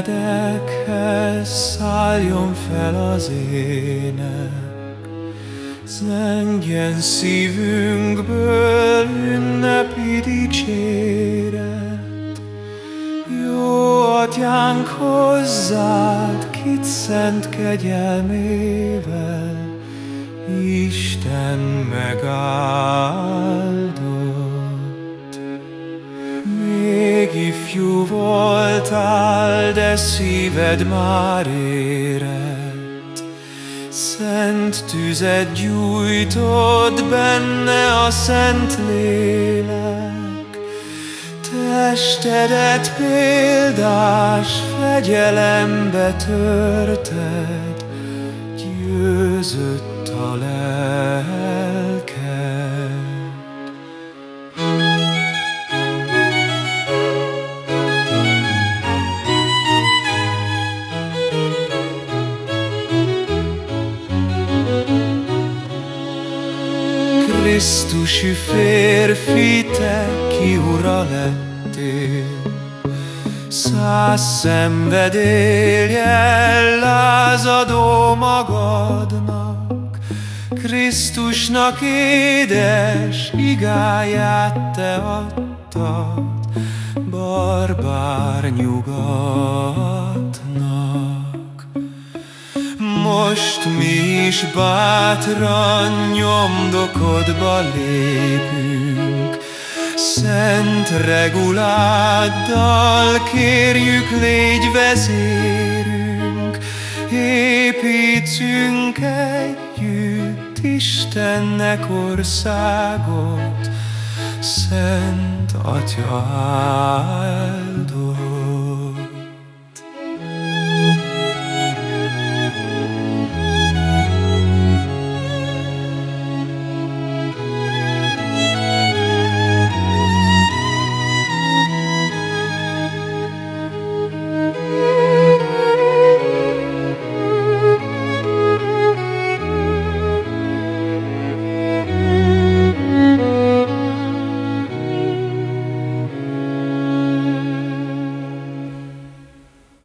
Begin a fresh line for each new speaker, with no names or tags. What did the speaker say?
Kegyelmedekhez szálljon fel az ének, Zengjen szívünkből ünnepi dicséret. Jó atyánk hozzád, kit szent kegyelmével, Isten megáldott. Ifjú voltál, de szíved már érett, Szent tüzet gyújtott benne a Szent Lélek, Testedet példás fegyelembe törted, Győzött a lelked. Krisztusi férfi, te ki ura lettél, Száz szenvedélyel lázadó magadnak, Krisztusnak édes igáját te adtad, Barbár nyugatnak. Most mi is bátran nyomdokodba lépünk, Szent reguláddal kérjük, légy vezérünk, Építsünk együtt Istennek országot, Szent Atya áldott.